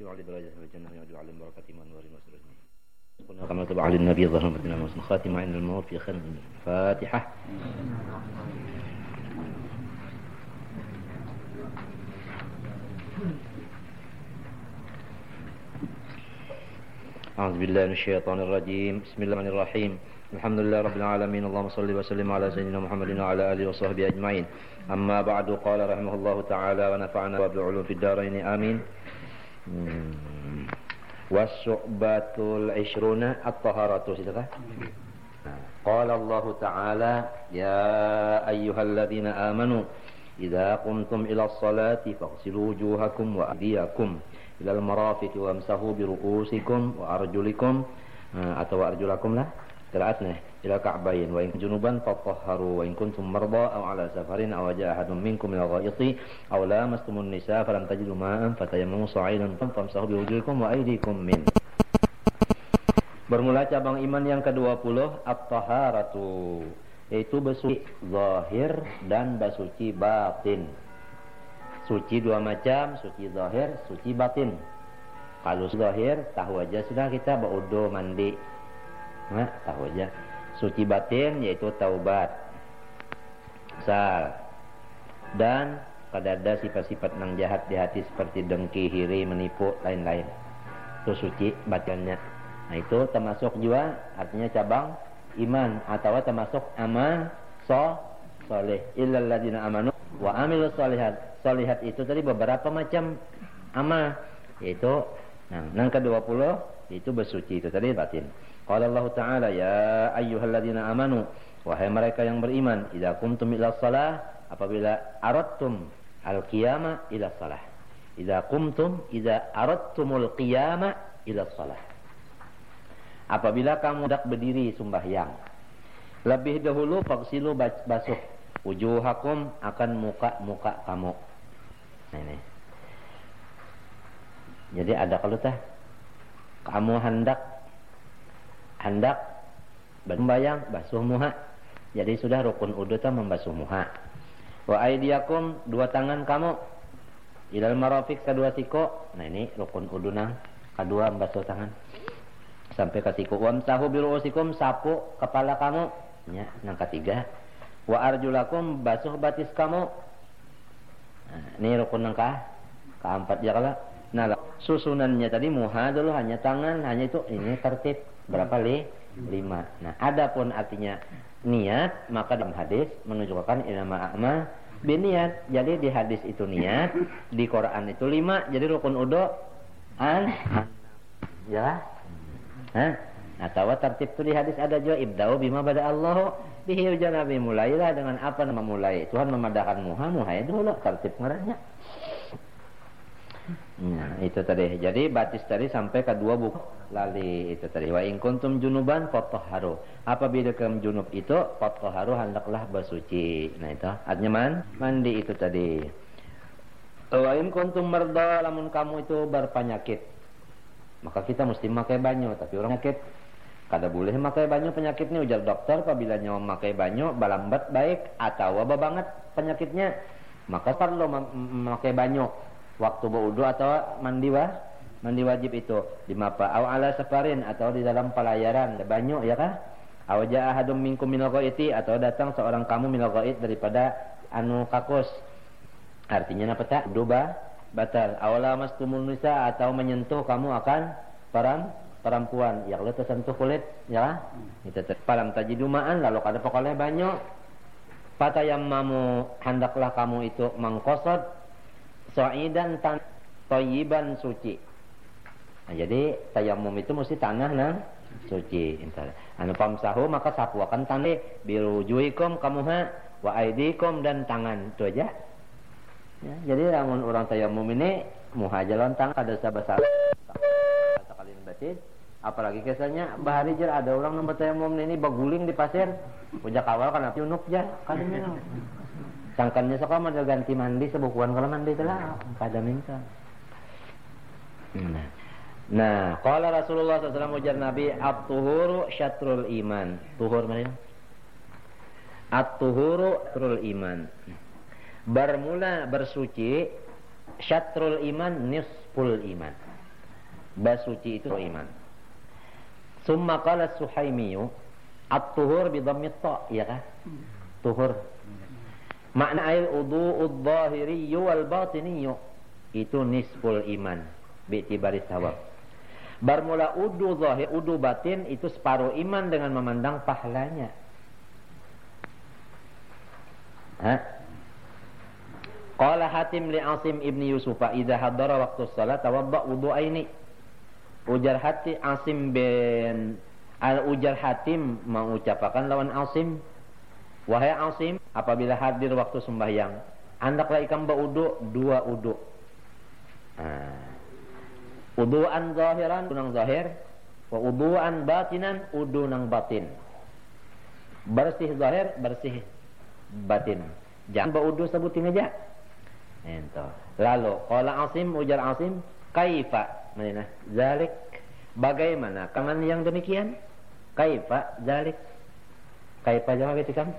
يعلي درجة في الجنة ويجعل بركة إيمان ورين وسرجنا قلنا كما تبع للنبي ظهر مدينة خاتم عين الموت في خير فاتحة أعوذ بالله من الشيطان الرجيم. بسم الله الرحمن الرحيم. الحمد لله رب العالمين. اللهم صل وسلم على سيدنا محمد وعلى آله وصحبه أجمعين. أما بعد قال رحمه الله تعالى ونفعنا وبالعلوم في الدارين. آمين. Wasyu'batul ishruna at-taharatu silakan. Qala Allah Ta'ala ya ayyuhalladzina amanu idza qumtum ila sholati faghsilu wujuhakum wa aydiyakum ila al-marafiq wamsahu bi ru'usikum wa arjulikum. Atau arjulakum lah qiraatnya ila ka'bayn wa in junuban fatahharu wa in kuntum marda aw ala safarin aw jaa ahadun minkum min al-ghaithi aw lamastumun nisa falam tajidu ma'an fatayammamu sa'idan famsahu biwujuhikum wa aydikum min Bermula cabang iman yang ke-20 at-taharatu yaitu bersuci zahir dan bersuci batin. Suci dua macam, suci zahir, suci batin. Kalau zahir tahu aja sudah kita berudu mandi. Nah, tahu aja suci batin yaitu taubat sal dan kada ada sifat-sifat nang jahat di hati seperti dengki, hiri, menipu, lain-lain. Itu suci batinnya. Nah itu termasuk juga artinya cabang iman atau termasuk aman so soleh illal ladina amanu wa amilus solihat. Solihat itu tadi beberapa macam amal yaitu nah, nang ke-20 itu bersuci itu tadi batin. Qala Allah Ta'ala ya ayyuhalladzina amanu wahai mereka yang beriman idza kuntum ila shalah apabila aradtum al-qiyama ila shalah. Idza kuntum idza aradtumul qiyama ila shalah. Apabila kamu hendak berdiri sembahyang lebih dahulu faksilu basuh wujuhakum akan muka-muka kamu. Nah, ini. Jadi ada kalau tah kamu hendak hendak berbayang basuh muha. Jadi sudah rukun udu itu membasuh muha. Wa aidiakum dua tangan kamu ilal marafik kedua siku. Nah ini rukun udu nang kedua membasuh tangan sampai ke siku. Wa msahu biruusikum sapu kepala kamu. Ya, nang ketiga. Wa arjulakum basuh batis kamu. Nah, ini rukun nang keempat ya kalau. Nah, susunannya tadi muha dulu hanya tangan, hanya itu ini tertib Berapa li? Lima. Nah, adapun artinya niat, maka dalam hadis menunjukkan ilmu a'ma biniat. Jadi di hadis itu niat, di Quran itu lima. Jadi rukun udo an, ya. Hah? Atau tertib itu di hadis ada juga ibda'u bima pada Allah bihi Nabi mulailah dengan apa nama mulai. Tuhan memadakan muha, muha itu dulu tertib ngaranya. Nah, itu tadi. Jadi batis tadi sampai ke dua buku lali itu tadi. Wa in kuntum junuban fatahharu. Apabila kamu junub itu fatahharu hendaklah bersuci. Nah itu artinya man mandi itu tadi. Wa in kuntum marda lamun kamu itu berpenyakit. Maka kita mesti pakai banyu, tapi orang sakit kada boleh pakai banyu penyakitnya ujar dokter apabila nyawa memakai banyu balambat baik atau apa banget penyakitnya maka perlu memakai banyu waktu berwudu atau mandi wa? Mandi wajib itu. Di mapa. Aw ala safarin atau di dalam pelayaran. Banyak ya kah? Aw jaa ahadum minkum minal ghaiti atau datang seorang kamu minal ghait daripada anu kakus. Artinya apa tak? Doba batal. Awala mastumun nisa atau menyentuh kamu akan peran perempuan yang lu tersentuh kulit ya itu palam tajidu ma'an lalu kada pokoknya banyak. Mamu hendaklah kamu itu mengkosot Sa'idan tan toyiban suci. Nah, jadi tayamum itu mesti tanah nah suci. Anu pamsahu maka sapu akan tanah biru juikum kamu ha wa aidikum dan tangan itu aja. Ya, jadi namun orang tayamum ini muha jalan tangan ada sabasa sekali batin apalagi kesannya bahari jer ada orang nomor tayamum ini baguling di pasir punya kawal kan api unuk ya kan Sangkannya sok mau ganti mandi sebukuan kalau mandi telah pada minta. Nah, nah kalau Rasulullah SAW ujar Nabi at-tuhuru syatrul iman. Tuhur mana? At-tuhuru syatrul iman. Bermula bersuci syatrul iman nisful iman. basuci itu iman summa qala suhaimiyu at-tuhur bi dhammi ta ya kan tuhur makna ail udhu'ud dhahiri wal batini itu nisful iman bi'tibari sawab Bermula udu zahir, udu batin itu separuh iman dengan memandang pahalanya. Hah? Qala Hatim li Asim ibni Yusuf idza hadara waktu salat tawadda wudu'aini. Ujar hati Asim bin al ujar Hatim mengucapkan lawan Asim Wahai Asim, apabila hadir waktu sembahyang, hendaklah ikam baudu dua udu. Nah. Udu'an zahiran, unang zahir. Wa udu'an batinan, udu nang batin. Bersih zahir, bersih batin. Jangan baudu sebutin aja. Ento. Lalu, qala Asim, ujar Asim, kaifa? Mana? Zalik. Bagaimana? Kaman yang demikian? Kaifa? Zalik. Kaifa jawab itu kan?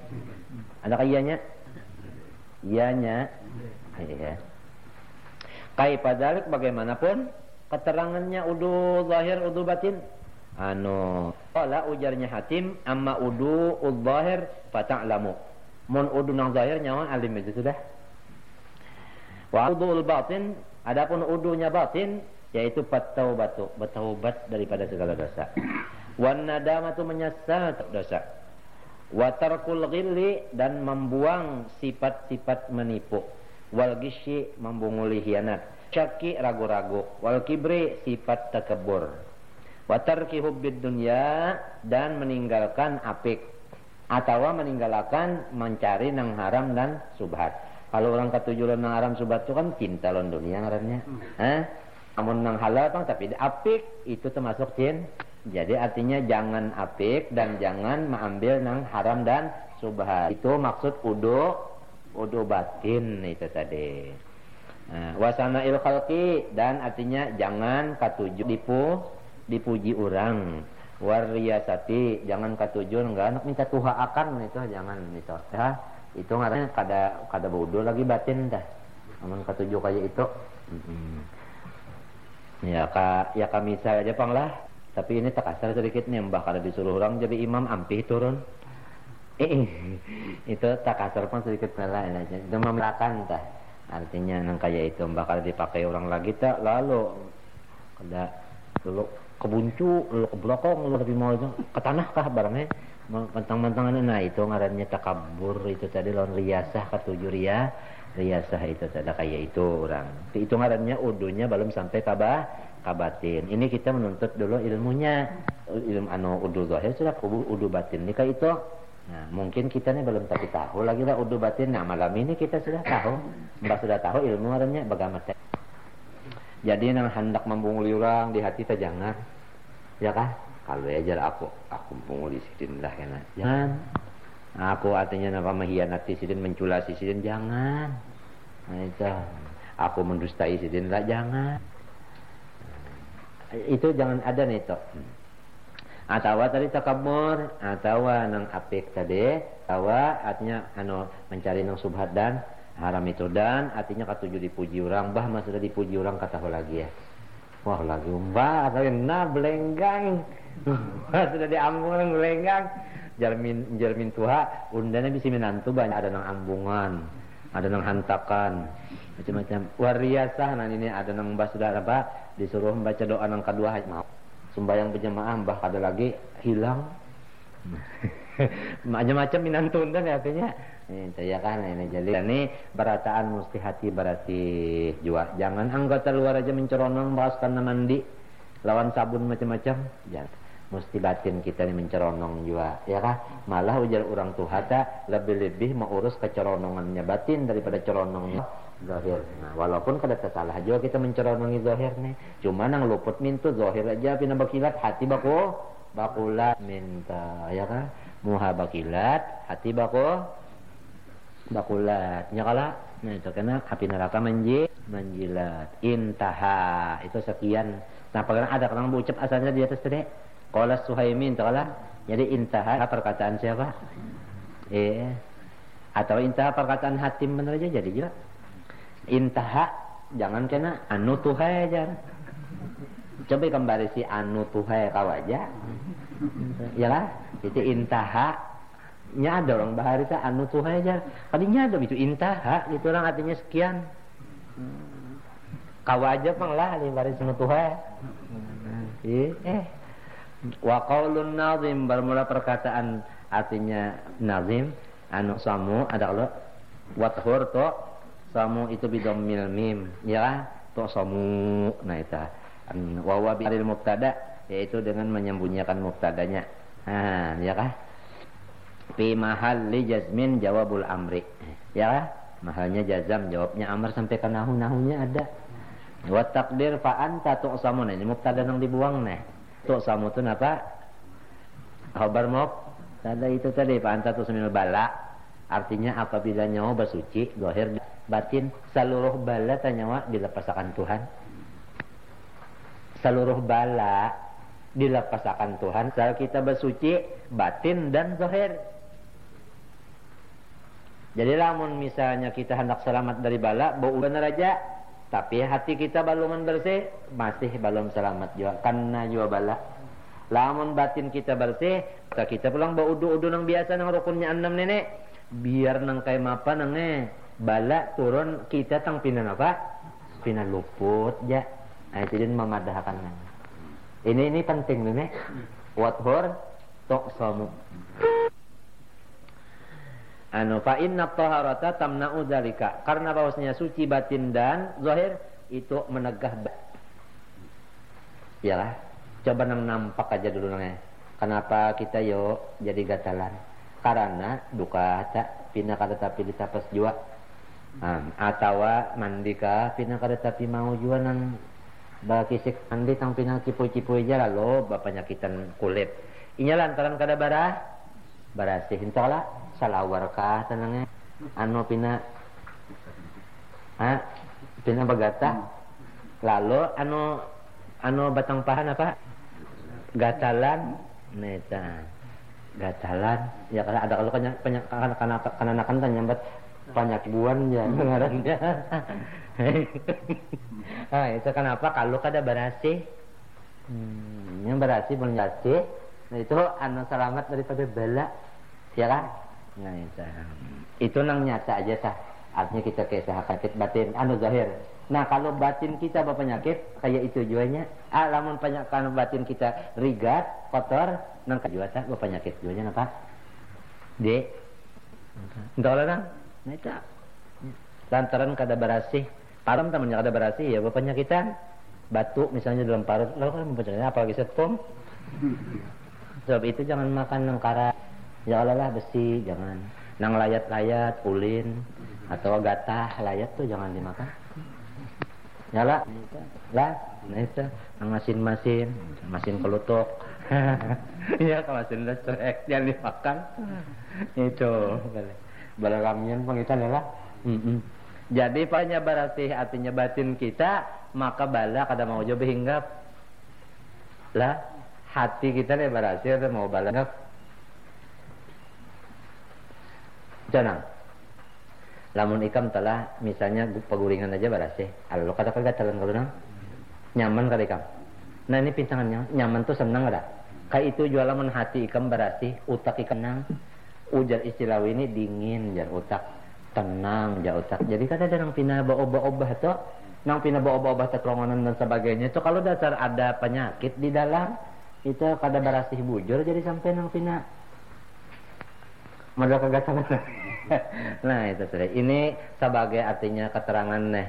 Ada iyanya? Iyanya. Iya. Kaifa zalik bagaimanapun keterangannya udu zahir udu batin anu qala ujarnya hatim amma udu ud zahir fata'lamu mun udu nang zahir nyawa alim itu sudah wa udu batin adapun udunya batin yaitu batu bertaubat daripada segala dosa wan nadamatu menyesal dosa wa tarkul ghilli dan membuang sifat-sifat menipu. Wal gisyi membunguli hianat. Syaki ragu-ragu. Wal kibri sifat takabur wa tarki hubbid dunya dan meninggalkan apik. Atau meninggalkan mencari nang haram dan subhat. Kalau orang ketujuh nang haram subhat itu kan cinta lon dunia ngarannya. Hmm. Namun nang halal bang tapi apik itu termasuk jin jadi artinya jangan apik dan jangan mengambil nang haram dan subhat itu maksud udu udu batin itu tadi Nah, wasana il khalqi dan artinya jangan katuju dipu dipuji orang. Wariyasati jangan katuju enggak minta tuha akan itu jangan itu ya. Itu ngarannya kada kada bodoh lagi batin dah. Aman katuju kayak itu. Hmm. Ya ka ya kami saya aja pang lah. Tapi ini tak kasar sedikit nih mbah. Kada disuruh orang jadi imam ampih turun. Eh, itu tak kasar pun sedikit malah itu memelakan dah artinya nang kayak itu bakal dipakai orang lagi tak lalu. Ada dulu kebuncu lalu ke belakang lalu lebih mau ke tanah kah barangnya mentang-mentangan nah itu ngarannya takabur. Itu tadi lawan riasah ketujuh ria. Riasah itu tadi kayak itu orang. Itu ngarannya udunya belum sampai kabah kabatin ini kita menuntut dulu ilmunya ilmu anu udu zahir sudah udu batin ini kayak itu Nah, mungkin kita ini belum tapi tahu lagi lah udu batin. Nah, malam ini kita sudah tahu. Mbak sudah tahu ilmu adanya bagaimana. Jadi nang hendak membunguli orang di hati jangan. Ya kan? Kalau ajar aku, aku membunguli sidin lah kena. Jangan. Nah, aku artinya apa mengkhianati sidin, menculasi sidin jangan. Nah, itu. Aku mendustai sidin lah jangan. Itu jangan ada nih toh atau tadi takabur atau nang apik tadi atau artinya anu mencari nang subhat dan haram itu. Dan artinya katuju dipuji orang bah mas sudah dipuji orang kata lagi ya. Wah lagi mbah atau na belenggang. Sudah diambungan belenggang. Jalmin jalmin tuha undanya bisa menantu banyak ada nang ambungan ada nang hantakan. Macam-macam. Wariasah nah ini ada nang mbah sudah apa disuruh membaca doa nang kedua mau sembahyang berjamaah mbah ada lagi hilang. Macam-macam minantun kan artinya ini saya kan ini. Jadi ini berataan mesti hati berarti jua jangan anggota luar aja menceronong bahas karena mandi. Lawan sabun macam-macam. Ya mesti batin kita ini menceronong juga ya kan malah ujar orang tua lebih-lebih mengurus keceronongannya batin daripada ceronongnya zahir. Nah, walaupun kada salah juga kita menceronongi zahir nih. Cuma nang luput mintu zahir aja pina bakilat hati bako bakulat minta ya kan? Muha bakilat, hati bako bakulat. Ya kala nah itu kena api neraka menji menjilat. Intaha itu sekian. Nah, pernah ada orang ucap asalnya di atas tadi. Qala Suhaimin kala. Jadi intaha perkataan siapa? Eh atau intaha perkataan hatim benar aja jadi jelas intaha jangan kena anu tuh aja. Coba kembali si anu tuhai kawaja ya lah itu intaha. Nya ada orang baharisa anu tuhai aja. Kadinya ada itu intaha itu orang artinya sekian. Kawaja pang lah di baris anu tuhai eh. Wa qaulun nazim bermula perkataan artinya nazim anu samu ada kalau wathur samu itu bidammil mim. Ya to samu. Nah itu. Wa wa bil mubtada yaitu dengan menyembunyikan mubtadanya. Nah ya kah? Fi mahalli jazmin jawabul amri. Ya kah? Mahalnya jazam jawabnya amr sampai ke nahu nahunya ada. Wa takdir fa anta tu'samu nah ini mubtada nang dibuang nah. Tu'samu itu apa khabar mubtada itu tadi fa anta tu'samil bala. Artinya apabila nyawa bersuci zahir batin seluruh bala tanyawa dilepaskan Tuhan? Seluruh bala dilepaskan Tuhan saat kita bersuci batin dan zahir. Jadi lamun misalnya kita hendak selamat dari bala bau benar aja tapi hati kita belum bersih masih belum selamat juga karena juga bala. Lamun batin kita bersih kita pulang bau udu-udu nang biasa nang rukunnya enam nenek biar nang kayak apa nang bala turun kita tang pinan apa pinan luput ya Nah, itu dia memadahkan Ini ini penting nih. Wathur samu. Anu fa inna taharata tamna'u dzalika. Karena bahwasanya suci batin dan zahir itu menegah Iyalah. Coba nang nampak aja dulu nang Kenapa kita yo jadi gatalan? Karena duka tak pina kada tapi ditapas jua. Um, atau mandika pina kada tapi mau jua nang Bakisik andi tang aja lalu bapak nyakitan kulit. Inya lantaran kada barah barasih entahlah salawar kah tenangnya anu pina ha pina bagata lalu anu anu batang pahan apa gatalan neta gatalan ya karena ada kalau kan karena karena karena kan nyambat banyak buan ya ngarannya nah, itu kenapa? Kalau kada berasi. Hmm, yang berasi belum jati nah itu anu selamat daripada bala ya kan? Nah itu. Itu nang nyata aja sah artinya kita kisah sakit batin. Anu zahir. Nah kalau batin kita berpenyakit kayak itu juanya ah lamun penyakit batin kita rigat kotor nang kajua sah berpenyakit juanya apa d entah lah nah itu. Lantaran kada berasih Param temannya ada berasi ya bapaknya kita. Batu misalnya dalam parut lalu kan mempercayai apalagi setpom sebab itu jangan makan nangkara ya Allah lah besi jangan. Nang layat-layat ulin atau gatah layat tuh jangan dimakan. Nyala lah nah itu. Nang masin-masin masin kelutuk. Ya kalau masin listrik jangan dimakan. Itu balaramian pengitan ya lah. Mm -mm. Jadi panya barasih artinya batin kita maka bala kada mau coba hinggap lah hati kita nih barasih ada mau bala hinggap jangan lamun ikam telah misalnya peguringan aja barasih kalau kata kata jalan kalau nyaman kali ikam? Nah ini pintangannya. Nyaman tuh senang ada kayak itu jual lamun hati ikam barasih utak ikam nang ujar istilah ini dingin jar utak tenang ja otak. Jadi kan ada nang pina bawa-bawa tuh nang pina bawa-bawa terkerongonan dan sebagainya itu kalau dasar ada penyakit di dalam itu kada berasih bujur jadi sampai nang pina. Modal kegatalan nah itu sudah. Ini sebagai artinya keterangan nih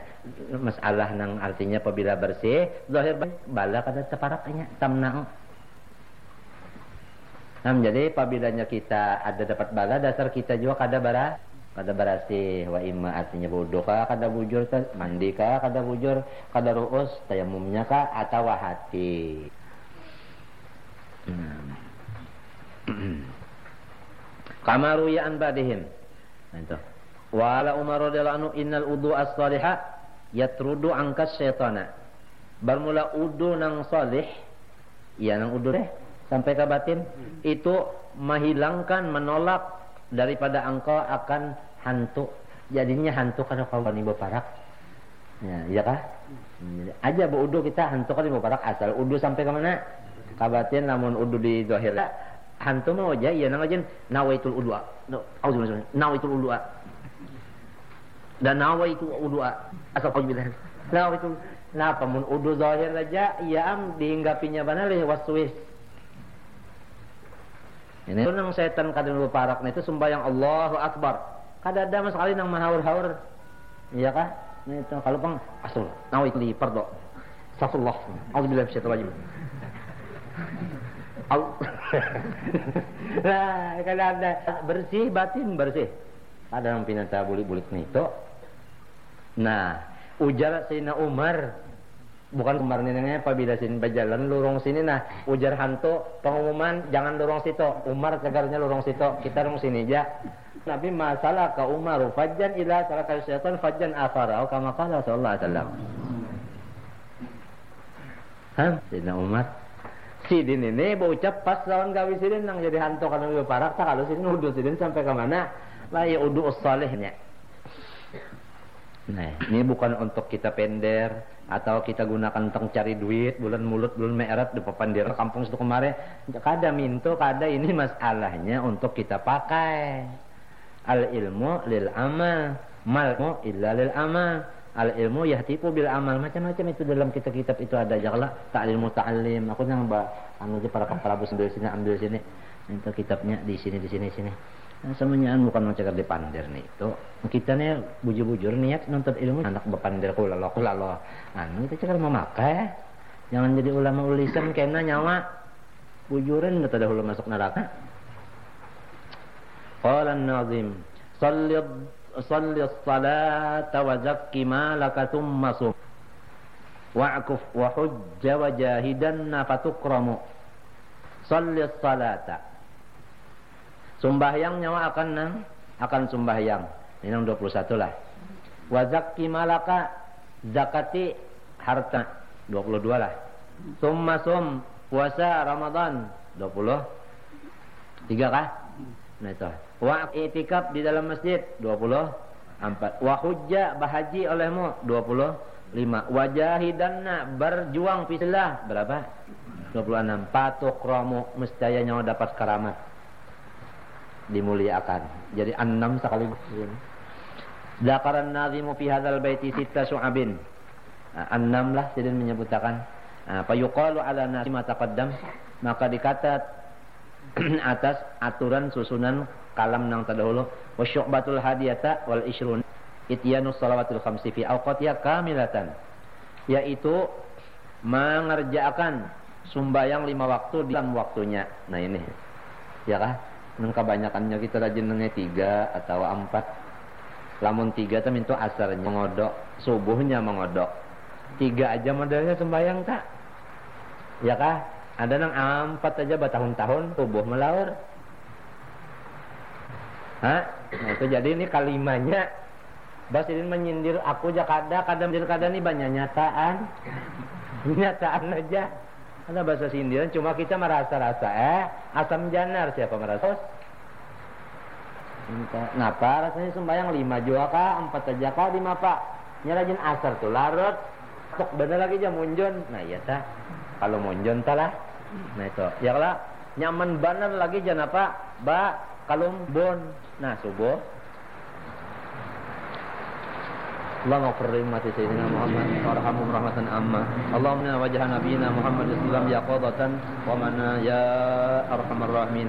masalah nang artinya apabila bersih zahir bala kada separaknya tamnang Nah, jadi apabila kita ada dapat bala dasar kita juga kada bara kada berasih wa imma artinya bodoh kah kada bujur mandi kah kada bujur? Kada ruus tayamumnya kah? Atau hati? Hmm. kamaru ya an badihim. Nah itu. Wala umar radhiyallahu anhu innal udu as-salihah yatrudu angkas syaitana. Bermula udu nang salih ya nang udu deh sampai ke batin itu menghilangkan menolak daripada engkau akan hantu jadinya hantu karena kau bani baparak Ya, iya kah? Hmm, aja bu udu kita hantu kan di mubarak asal udu sampai ke mana? Kabatin namun udu di zahir. Hantu mau aja iya nang aja nawaitul udu. Auzubillahi nawaitul udu. Dan nawaitu udu. Asal auzubillahi. Nawaitul Nah, pamun udu zahir aja iya am dihinggapinya bana leh waswis. Ini nang setan kadang lu parak itu sembahyang Allahu Akbar. Kada ada sekali nang mahaur-haur. Iya kah? Nah, itu kalau pang asul nawit li pardo. Safullah. Auzubillahi minasyaitonir rajim. Nah, kada ada bersih batin bersih. Ada yang pinata bulik-bulik nih itu. Nah, ujar Sayyidina Umar bukan kemarin ini apabila sini berjalan lorong sini. Nah ujar hantu pengumuman jangan lorong situ. Umar cegarnya lorong situ kita lorong sini aja. Nabi masalah ke Umar fajan ila salah syaitan fajan afara kama qala sallallahu alaihi wasallam. Hah? Sayyidina Umar. Sidin ini berucap pas lawan gawi sidin nang jadi hantu karena lebih parah tak kalau sidin udah sidin sampai ke mana? Lah ya udu salihnya Nah, ini bukan untuk kita pender atau kita gunakan untuk cari duit bulan mulut bulan meeret di papandir kampung situ kemarin. Kada minto kada ini masalahnya untuk kita pakai. Al ilmu lil amal mal illa lil amal. Al ilmu yahtipu bil amal. Macam-macam itu dalam kitab-kitab itu ada. Jala ta'lim muta'allim. Aku nang anu para para ambil sini ambil sini. Minta kitabnya di sini di sini sini semuanya bukan mencegah di pandir nih itu. Kita nih bujur-bujur niat nonton ilmu anak bepandir kula lo kula lo anu kita cakap memakai jangan jadi ulama ulisan kena nyawa. Bujuran nggak ada ulama masuk neraka. Qala an-nazim salli salli as-salata wa zakki ma laka thumma sum. Wa'kuf wa hujja wa jahidanna fatukramu salli as-salata Sumbahyang nyawa akan nang akan sumbahyang. Ini nang 21 lah. Wazaki malaka zakati harta 22 lah. Summa sum puasa Ramadan 20 tiga kah? Nah itu. Wa itikaf di dalam masjid 24. Wa hujja bahaji olehmu 25. Wajahidanna berjuang fisillah berapa? 26. Patuk romu mestaya nyawa dapat karamat dimuliakan. Jadi enam sekali. Zakaran nazimu fi hadzal baiti sitta su'abin. Nah, enam lah sidin menyebutkan. Nah, yuqalu ala nasi ma taqaddam maka dikata atas aturan susunan kalam nang terdahulu wa syu'batul hadiyata wal ishrun ityanus salawatul khamsi fi awqatiha kamilatan yaitu mengerjakan sumbayang lima waktu di dalam waktunya. Nah ini. Ya kah? Nang kebanyakannya kita rajin nengnya tiga atau empat. Lamun tiga itu asarnya mengodok subuhnya mengodok. Tiga aja modelnya sembayang tak ya kah ada nang empat aja bertahun-tahun subuh melaur. Hah? Nah itu jadi ini kalimanya. Bas ini menyindir aku aja kada, kada menyindir kada nih banyak nyataan. Nyataan aja ada bahasa sindiran cuma kita merasa-rasa eh asam janar siapa merasa? Napa rasanya sembahyang lima jua kah, empat aja kah, lima pak. Nyarajin asar tuh larut. Tok bener lagi jam munjon. Nah iya ta. Kalau munjon ta lah. Nah itu. Ya kalau nyaman bener lagi jangan apa? Ba kalum bon. Nah subuh اللهم اغفر لأمة سيدنا محمد وارحمهم رحمة عامة اللهم انا وجه نبينا محمد صلى الله عليه وسلم يقظة ومنا يا أرحم الراحمين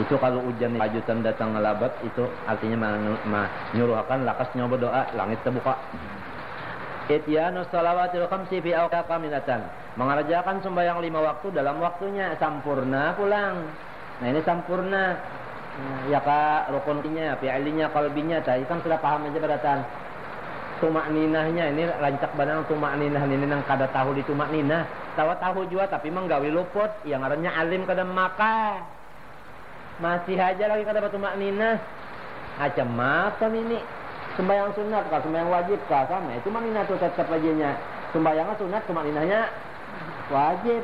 itu kalau hujan pajutan datang ngelabat itu artinya menyuruhkan lakas nyoba doa langit terbuka Ityanu salawatil khamsi fi awqa kamilatan. Mengerjakan sembahyang lima waktu dalam waktunya sempurna pulang. Nah ini sempurna ya ka rukunnya, fi'linya, kalbinya, tadi kan sudah paham aja beratan. Tumak ninahnya ini rancak banang tumak ninah ini nang kada tahu di tumak ninah. Tahu tahu juga tapi menggawi luput yang arahnya alim kada maka. Masih aja lagi kada tumak ninah. Macam macam ini. Sembayang sunat kah, sembayang wajib kah sama. Itu ninah tuh tetap aja Sembayangnya sunat, tumak ninahnya wajib.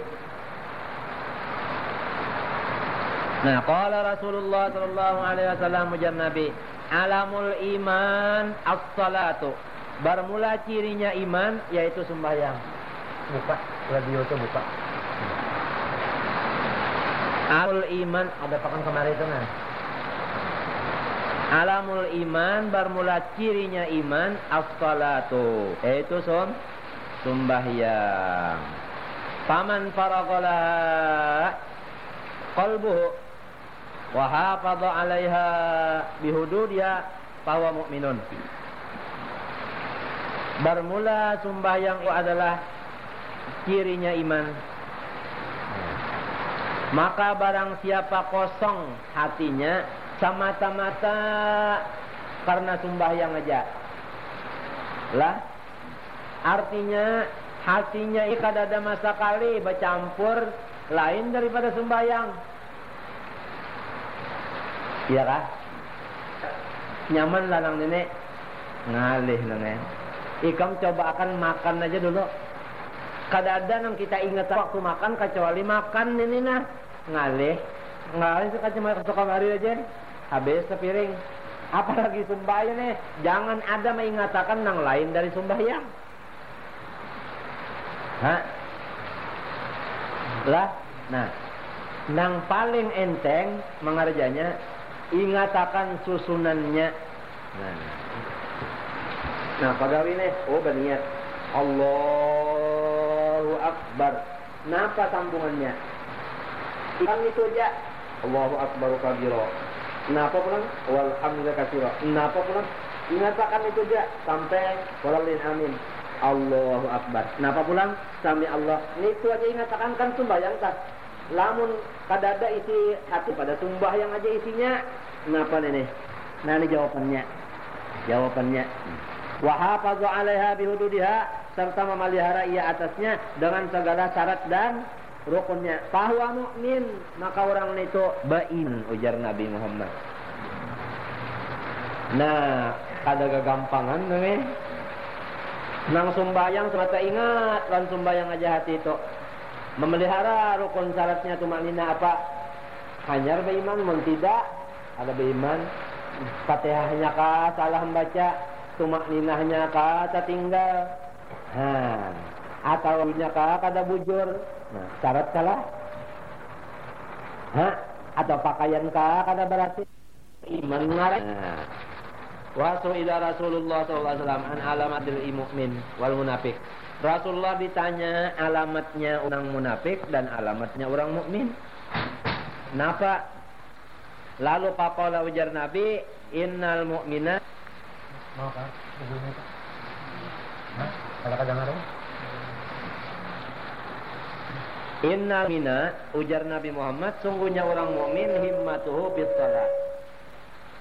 Nah, qala Rasulullah sallallahu alaihi wasallam ujar Nabi, alamul iman as as-salatu. Bermula cirinya iman yaitu sembahyang. Buka radio itu buka. Al iman ada pakan kemarin itu nah. Alamul iman bermula cirinya iman as-salatu yaitu som sembahyang. Paman faraghala qalbuhu wa 'alaiha bihududiha bahwa mukminun. Bermula sembahyang adalah cirinya iman. Maka barang siapa kosong hatinya semata-mata karena sembahyang aja. Lah, artinya hatinya ikat ada masa kali bercampur lain daripada sembahyang. Iya kah? Nyaman lah nang nenek. Ngalih nenek. Ikam coba akan makan aja dulu. Kadang-kadang kita ingat waktu makan kecuali makan ini nah. Ngalih. Ngalih suka cuma ke kamari aja habis sepiring. Apalagi sembahyang nih, jangan ada mengatakan nang lain dari sembahyang. Hah? Lah, nah, nang paling enteng mengerjanya ingatakan susunannya. Nah, nah pada ini, oh berniat Allahu Akbar. Napa sambungannya? Kan itu aja. Allahu Akbar kabiro. Kenapa pulang? Walhamdulillah kasira. Kenapa pulang? Ingatkan itu dia sampai walalin amin. Allahu Akbar. Kenapa pulang? Sami Allah. Ini itu aja ingatkan kan sembahyang tak. Lamun kadada isi hati pada yang aja isinya. Kenapa nenek? Nah ini jawabannya. Jawabannya. Wahafadhu alaiha bihududiha serta memelihara ia atasnya dengan segala syarat dan rukunnya bahwa mukmin maka orang itu bain ujar Nabi Muhammad nah ada kegampangan nih nang sumbayang semata ingat lan sumbayang aja hati itu memelihara rukun syaratnya tumanina apa? Hanya beriman mun tidak? Ada beriman. Fatihahnya kah? Salah membaca. Tumak ninahnya kah? Tinggal. Ha atau nya kah? Kada bujur. Nah, syarat kalah. Hah? Atau pakaian kah? Kada berarti. Iman ngarang. Nah. Wasu ila Rasulullah SAW an alamatil mu'min wal munafik. Rasulullah ditanya alamatnya orang munafik dan alamatnya orang mukmin. Kenapa? Lalu pakola ujar Nabi, innal mu'mina. Mau kan? Kalau kadang-kadang Inna mina ujar Nabi Muhammad sungguhnya orang mukmin himmatuhu bis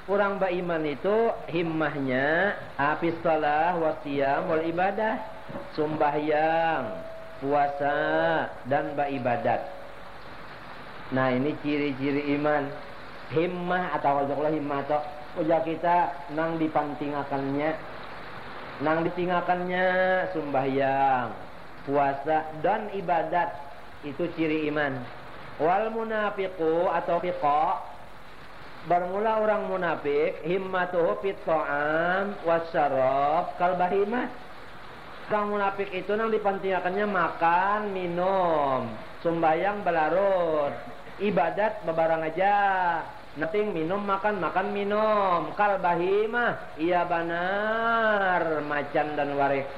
Orang beriman itu himmahnya habis salah wasiyam wal ibadah, sembahyang, puasa dan beribadat. Nah, ini ciri-ciri iman. Himmah atau kalau himmah atau ujar kita nang dipantingakannya nang ditinggalkannya sembahyang, puasa dan ibadat itu ciri iman. Wal munafiqu atau fiqa bermula orang munafik himmatuhu fit ta'am wasyarab kal bahimah. Orang munafik itu nang dipantiakannya makan, minum, sembayang belarut, ibadat bebarang aja. Nating minum makan makan minum kal bahimah iya benar macan dan warik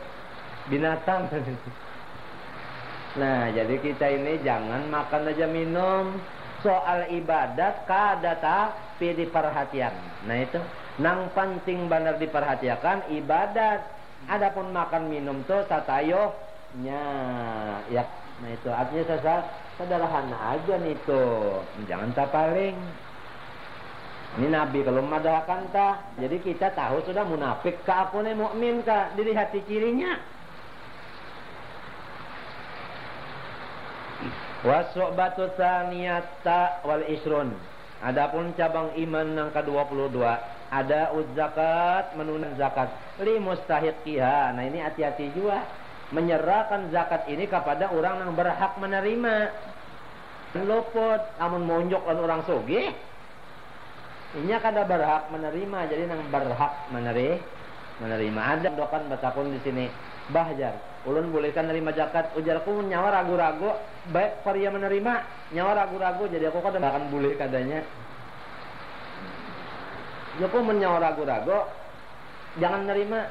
binatang Nah, jadi kita ini jangan makan aja minum. Soal ibadat kada tapi diperhatikan. Nah itu, nang penting benar diperhatikan ibadat. Adapun makan minum tuh nya ya. Nah itu artinya saya sederhana aja nih tuh. Jangan tak paling. Ini Nabi kalau madahkan tak, jadi kita tahu sudah munafik ke apa nih mukmin kah dilihat cirinya. Wasobatu saniyata wal isrun. Adapun cabang iman yang ke-22 ada zakat menunaikan zakat li mustahiqiha. Nah ini hati-hati juga menyerahkan zakat ini kepada orang yang berhak menerima. Luput amun monjok dan orang soge. Ini kada berhak menerima jadi yang berhak menerima menerima ada dokan batakun di sini bahjar ulun bolehkan nerima zakat ujarku nyawa ragu-ragu baik varia menerima nyawa ragu-ragu jadi aku kan akan boleh kadanya Joko menyawa ragu-ragu jangan nerima.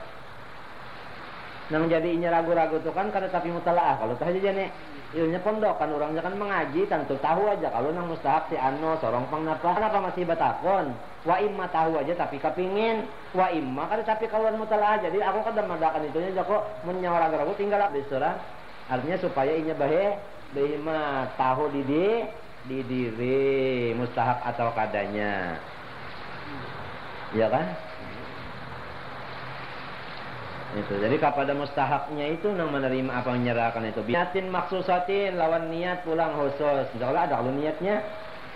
Nang jadi inya ragu-ragu tuh kan kada tapi mutalaah. Kalau tah aja nih ilmunya pondok kan orangnya kan mengaji tentu tahu aja. Kalau nang mustahak si ano sorong pang napa kenapa masih batakon. Wa imma tahu aja tapi kepingin wa imma kan tapi kalau mutala jadi aku kan madakan itunya kok menyawara ragu tinggal di surah artinya supaya inya bahe mah tahu di di di diri mustahak atau kadanya ya kan? Itu. Jadi kepada mustahaknya itu nang menerima apa menyerahkan itu. Niatin maksusatin lawan niat pulang khusus. Janganlah ada kalau niatnya.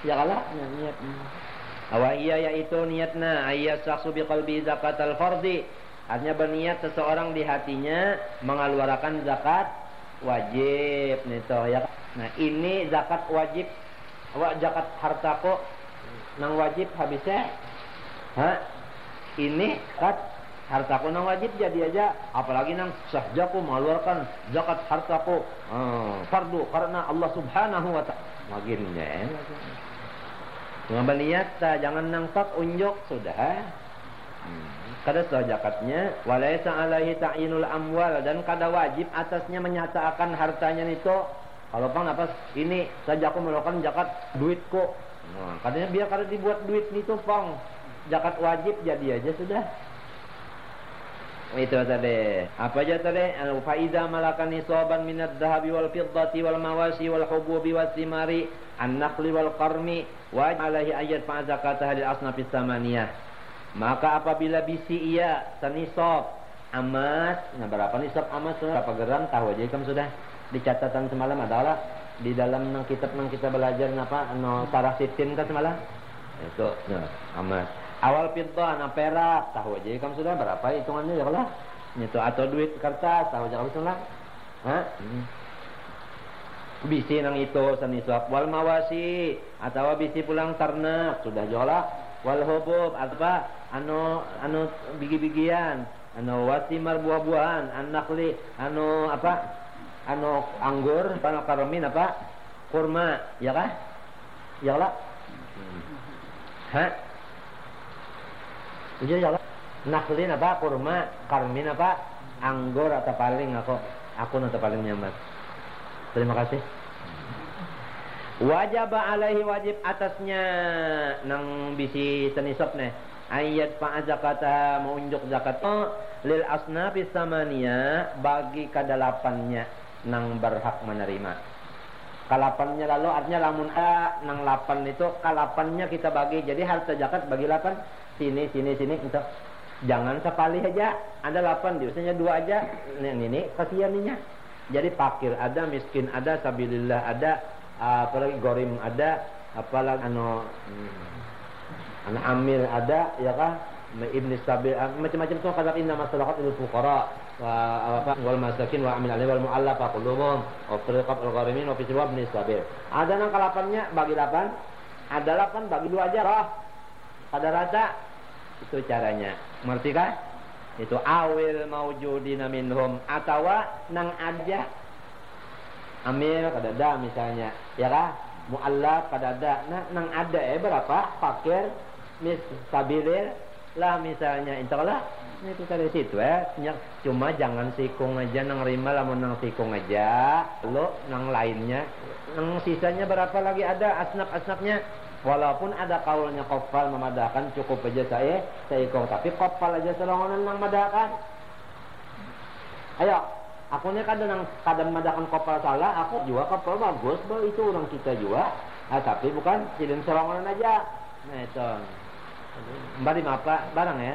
Ya kalah niat awal iya yaitu niatnya ayat saksu biqalbi zakat al fardi. Artinya berniat seseorang di hatinya mengeluarkan zakat wajib. Itu ya nah ini zakat wajib. Awak zakat hartako nang wajib habisnya ha? Ini kat hartaku nang wajib jadi aja. Apalagi nang sahjaku mengeluarkan zakat hartaku. Hmm, fardu karena Allah subhanahu wa ta'ala. Maginnya Mengambil niat jangan nang tak unjuk sudah hmm. kada sah zakatnya. Walaysa alaihi ta'inul amwal. Dan kada wajib atasnya menyatakan hartanya itu kalau pang apa ini saja aku melakukan zakat duitku. Nah, katanya biar kada dibuat duit itu pang zakat wajib jadi aja sudah. Itu tadi. Apa aja tadi? Fa idza malakan nisaban min adh-dhahabi wal fiddati wal mawasi wal hububi was simari an-nakhli wal qarmi wa alaihi ayat fa zakatah lil asnafis samaniyah. Maka apabila bisi ia senisab amas, nah berapa nisab amas? Berapa gram? Tahu aja kamu sudah. Di catatan semalam adalah di dalam nang kitab nang kita belajar napa? No sarah sitin kan semalam. Itu nah, amas Awal fiddah na perak, tahu aja kamu sudah berapa hitungannya ya kalau itu atau duit kertas, tahu aja kamu sudah. Hah? Hmm. Bisi nang itu seniswab wal mawasi atau bisi pulang ternak. Sudah jola wal hubub apa? Anu anu bigi-bigian. Anu wasimar buah-buahan anakli anu apa? Anu anggur anu karomin apa? Kurma ya kah? Ya lah hmm. Iya ya Naklin apa kurma, karmin apa? Anggur atau paling? Aku aku atau paling nyaman. Terima kasih. Wajib alaihi wajib atasnya. Nang bisi senisop nih ayat pak zakata menunjuk zakat. Oh, lil asnafi samania bagi kedalapannya nang berhak menerima. Kalapannya lalu artinya lamun a nang lapan itu kalapannya kita bagi. Jadi harta zakat bagi lapan sini sini sini untuk jangan sekali aja. Ada delapan biasanya dua aja. Yang ini kasihannya jadi fakir ada miskin ada sabilillah ada apalagi gorim ada apalagi anu hmm, anak amil ada ya kah? Ibn sabil macam-macam tuh kata inna masyarakat itu fuqara wa apa wal masakin wa amil alaihi wal mu'allafa qulubuhum wa firqat al gharimin wa ibn sabil. Ada nang kalapannya bagi delapan ada delapan bagi dua aja roh. Pada rata itu caranya. Ngerti kah itu awil maujudina minhum. Atau nang aja. Amil kadada misalnya. Ya kah? Muallaf kadada nah nang ada eh berapa? Fakir mis stabilir lah misalnya insyaallah itu dari situ ya. Cuma jangan sikung aja nang rima lah nang sikung aja. Lo nang lainnya. Nang sisanya berapa lagi ada? Asnaf asnafnya Walaupun ada kaulnya kopal memadahkan cukup aja saya saya ikut tapi kopal aja selongonan nang madahkan. Ayo, aku akunya kadang nang kadang madahkan kopal salah, aku juga kopal bagus, bahwa itu orang kita juga. Nah, tapi bukan sidin selongonan aja. Nah itu. Mbak apa barang ya?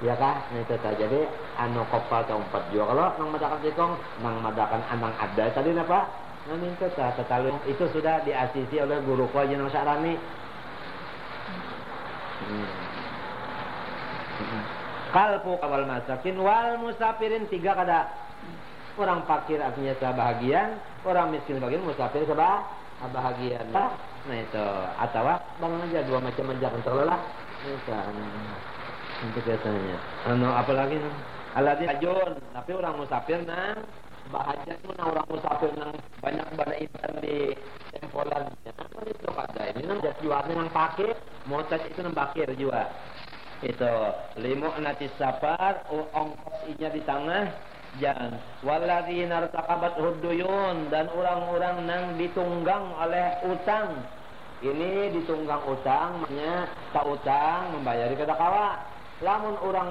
Ya kah? Nah itu saja. Jadi anu kopal empat juga. Kalau nang madahkan sikong, nang madahkan anang ada tadi apa? Namin ko sa katalon. Itu sudah diasisi oleh guru ng sarami. Hmm. Kalpu kawal masakin wal musafirin tiga kada orang fakir artinya sebahagian, orang miskin bagian musafir sebah bahagian. Nah itu atau bang aja dua macam menjaga terlola. Untuk biasanya. Anu apa lagi? Aladin ajun, tapi orang musafir nang bahagia itu nang orang musafir nang banyak ibadah di tempolan. Apa itu pada ini nang jadi jualnya nang pakai, motas itu nang bakir juga. Itu limo nanti safar, ongkos inya di tengah, jangan walladzina nartaqabat huduyun dan orang-orang nang ditunggang oleh utang ini ditunggang utang makanya tak utang membayar kada kawa lamun orang